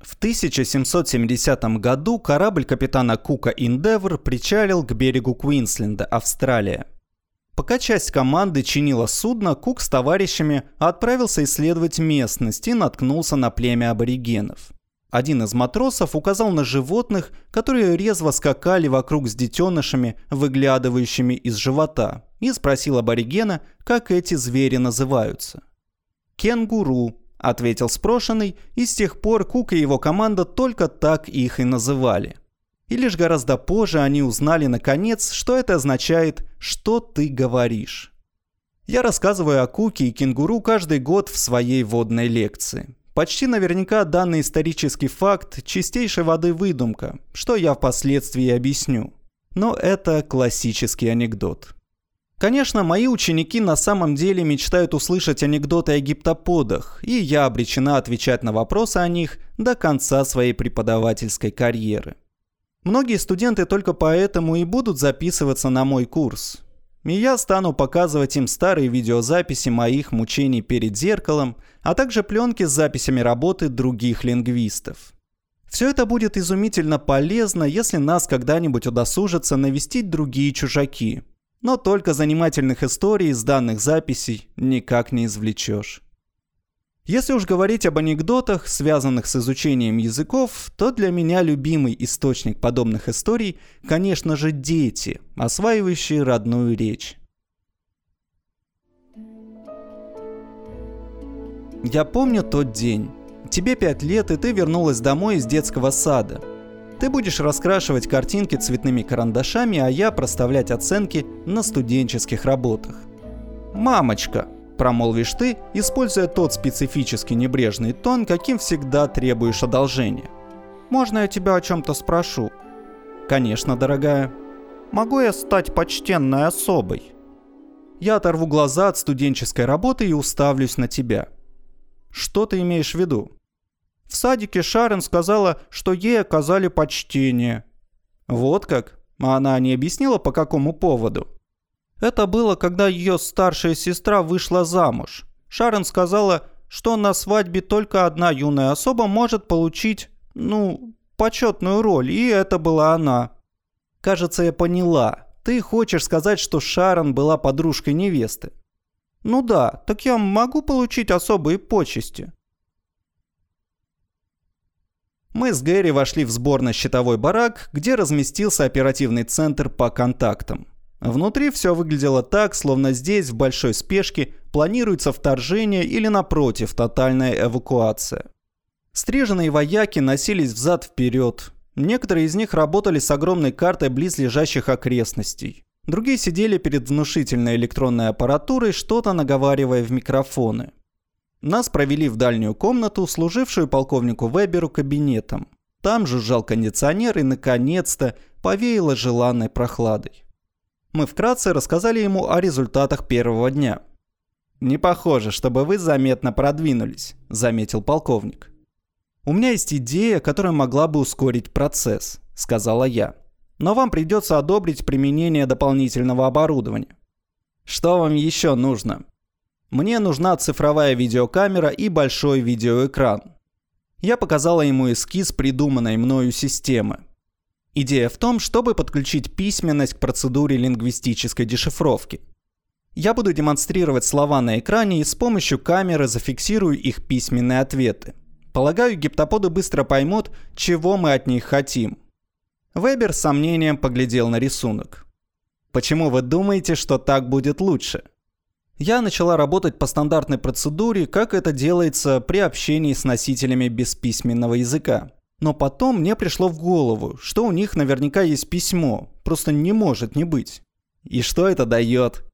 В 1770 году корабль капитана Кука «Индевр» причалил к берегу Квинсленда, Австралия. Пока часть команды чинила судно, Кук с товарищами отправился исследовать местность и наткнулся на племя аборигенов. Один из матросов указал на животных, которые резво скакали вокруг с детенышами, выглядывающими из живота, и спросил аборигена, как эти звери называются. «Кенгуру», — ответил спрошенный, и с тех пор Кук и его команда только так их и называли. И лишь гораздо позже они узнали наконец, что это означает «что ты говоришь». Я рассказываю о Куке и кенгуру каждый год в своей водной лекции. Почти наверняка данный исторический факт – чистейшей воды выдумка, что я впоследствии объясню. Но это классический анекдот. Конечно, мои ученики на самом деле мечтают услышать анекдоты о гиптоподах, и я обречена отвечать на вопросы о них до конца своей преподавательской карьеры. Многие студенты только поэтому и будут записываться на мой курс. И я стану показывать им старые видеозаписи моих мучений перед зеркалом, а также пленки с записями работы других лингвистов. Все это будет изумительно полезно, если нас когда-нибудь удосужится навестить другие чужаки. Но только занимательных историй из данных записей никак не извлечешь. Если уж говорить об анекдотах, связанных с изучением языков, то для меня любимый источник подобных историй, конечно же, дети, осваивающие родную речь. Я помню тот день. Тебе пять лет, и ты вернулась домой из детского сада. Ты будешь раскрашивать картинки цветными карандашами, а я проставлять оценки на студенческих работах. «Мамочка», – промолвишь ты, используя тот специфический небрежный тон, каким всегда требуешь одолжения. «Можно я тебя о чем-то спрошу?» «Конечно, дорогая». «Могу я стать почтенной особой?» Я оторву глаза от студенческой работы и уставлюсь на тебя – что ты имеешь в виду? В садике Шарен сказала, что ей оказали почтение. Вот как? А она не объяснила, по какому поводу? Это было, когда ее старшая сестра вышла замуж. Шарен сказала, что на свадьбе только одна юная особа может получить, ну, почетную роль, и это была она. Кажется, я поняла. Ты хочешь сказать, что Шарон была подружкой невесты? Ну да, так я могу получить особые почести. Мы с Гэри вошли в сборно-щитовой барак, где разместился оперативный центр по контактам. Внутри все выглядело так, словно здесь в большой спешке планируется вторжение или напротив тотальная эвакуация. Стриженные вояки носились взад-вперед. Некоторые из них работали с огромной картой близлежащих окрестностей. Другие сидели перед внушительной электронной аппаратурой, что-то наговаривая в микрофоны. Нас провели в дальнюю комнату, служившую полковнику Веберу кабинетом. Там жужжал кондиционер и, наконец-то, повеяло желанной прохладой. Мы вкратце рассказали ему о результатах первого дня. «Не похоже, чтобы вы заметно продвинулись», – заметил полковник. «У меня есть идея, которая могла бы ускорить процесс», – сказала я но вам придется одобрить применение дополнительного оборудования. Что вам еще нужно? Мне нужна цифровая видеокамера и большой видеоэкран. Я показала ему эскиз придуманной мною системы. Идея в том, чтобы подключить письменность к процедуре лингвистической дешифровки. Я буду демонстрировать слова на экране и с помощью камеры зафиксирую их письменные ответы. Полагаю, гиптоподы быстро поймут, чего мы от них хотим – Вебер с сомнением поглядел на рисунок. «Почему вы думаете, что так будет лучше?» Я начала работать по стандартной процедуре, как это делается при общении с носителями бесписьменного языка. Но потом мне пришло в голову, что у них наверняка есть письмо, просто не может не быть. И что это дает?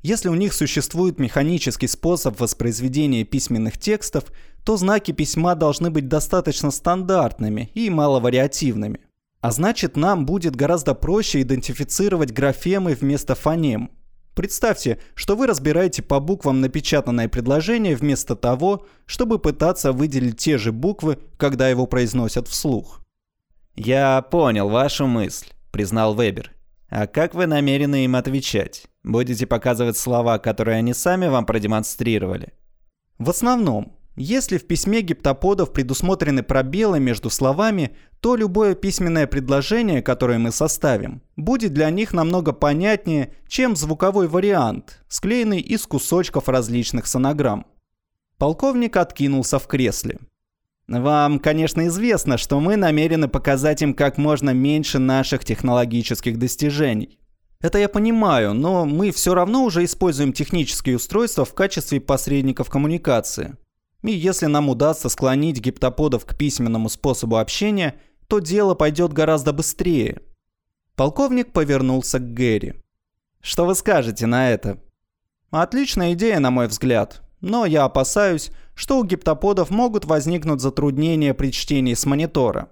Если у них существует механический способ воспроизведения письменных текстов, то знаки письма должны быть достаточно стандартными и маловариативными. А значит, нам будет гораздо проще идентифицировать графемы вместо фонем. Представьте, что вы разбираете по буквам напечатанное предложение вместо того, чтобы пытаться выделить те же буквы, когда его произносят вслух. «Я понял вашу мысль», — признал Вебер. «А как вы намерены им отвечать? Будете показывать слова, которые они сами вам продемонстрировали?» «В основном. Если в письме гиптоподов предусмотрены пробелы между словами, то любое письменное предложение, которое мы составим, будет для них намного понятнее, чем звуковой вариант, склеенный из кусочков различных сонограмм. Полковник откинулся в кресле. Вам, конечно, известно, что мы намерены показать им как можно меньше наших технологических достижений. Это я понимаю, но мы все равно уже используем технические устройства в качестве посредников коммуникации. И если нам удастся склонить гиптоподов к письменному способу общения, то дело пойдет гораздо быстрее. Полковник повернулся к Гэри. Что вы скажете на это? Отличная идея, на мой взгляд. Но я опасаюсь, что у гиптоподов могут возникнуть затруднения при чтении с монитора.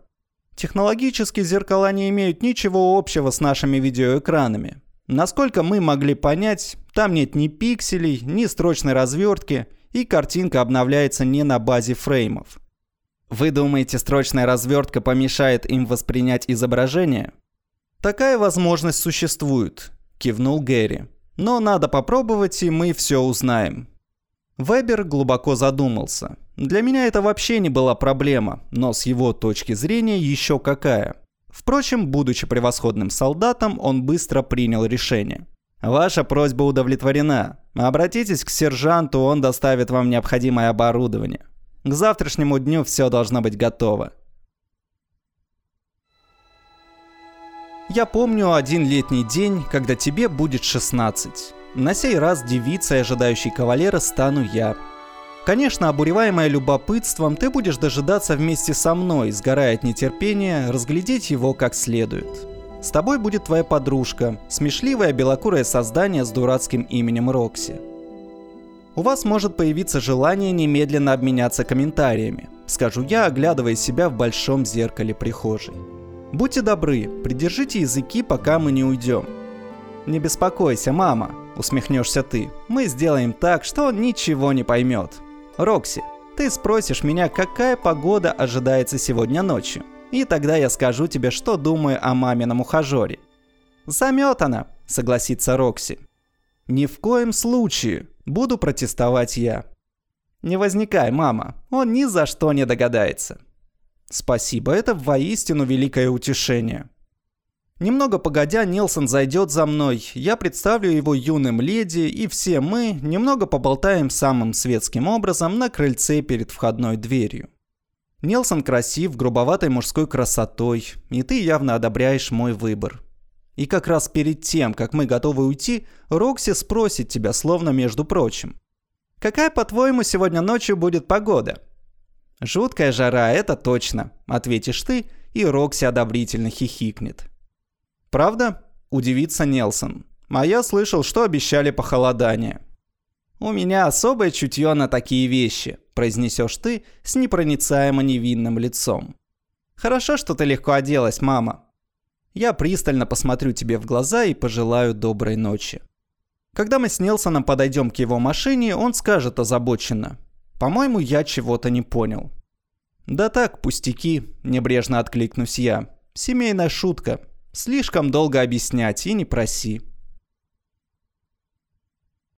Технологически зеркала не имеют ничего общего с нашими видеоэкранами. Насколько мы могли понять, там нет ни пикселей, ни строчной развертки, и картинка обновляется не на базе фреймов. Вы думаете, строчная развертка помешает им воспринять изображение? Такая возможность существует, кивнул Гэри. Но надо попробовать, и мы все узнаем. Вебер глубоко задумался. Для меня это вообще не была проблема, но с его точки зрения еще какая. Впрочем, будучи превосходным солдатом, он быстро принял решение. Ваша просьба удовлетворена. Обратитесь к сержанту, он доставит вам необходимое оборудование. К завтрашнему дню все должно быть готово. Я помню один летний день, когда тебе будет 16. На сей раз девицей, ожидающей кавалера, стану я. Конечно, обуреваемая любопытством, ты будешь дожидаться вместе со мной, сгорая от нетерпения, разглядеть его как следует. С тобой будет твоя подружка, смешливое белокурое создание с дурацким именем Рокси. У вас может появиться желание немедленно обменяться комментариями, скажу я, оглядывая себя в большом зеркале прихожей. Будьте добры, придержите языки, пока мы не уйдем. Не беспокойся, мама, усмехнешься ты. Мы сделаем так, что он ничего не поймет. Рокси, ты спросишь меня, какая погода ожидается сегодня ночью. И тогда я скажу тебе, что думаю о мамином ухажере. Заметана, согласится Рокси. Ни в коем случае, буду протестовать я. Не возникай, мама, он ни за что не догадается. Спасибо, это воистину великое утешение. Немного погодя, Нилсон зайдет за мной, я представлю его юным леди, и все мы немного поболтаем самым светским образом на крыльце перед входной дверью. Нилсон красив, грубоватой мужской красотой, и ты явно одобряешь мой выбор. И как раз перед тем, как мы готовы уйти, Рокси спросит тебя, словно между прочим. «Какая, по-твоему, сегодня ночью будет погода?» «Жуткая жара, это точно», — ответишь ты, и Рокси одобрительно хихикнет. Правда? Удивится Нелсон. А я слышал, что обещали похолодание. «У меня особое чутье на такие вещи», – произнесешь ты с непроницаемо невинным лицом. «Хорошо, что ты легко оделась, мама. Я пристально посмотрю тебе в глаза и пожелаю доброй ночи». Когда мы с Нелсоном подойдем к его машине, он скажет озабоченно. «По-моему, я чего-то не понял». «Да так, пустяки», – небрежно откликнусь я. «Семейная шутка. Слишком долго объяснять и не проси.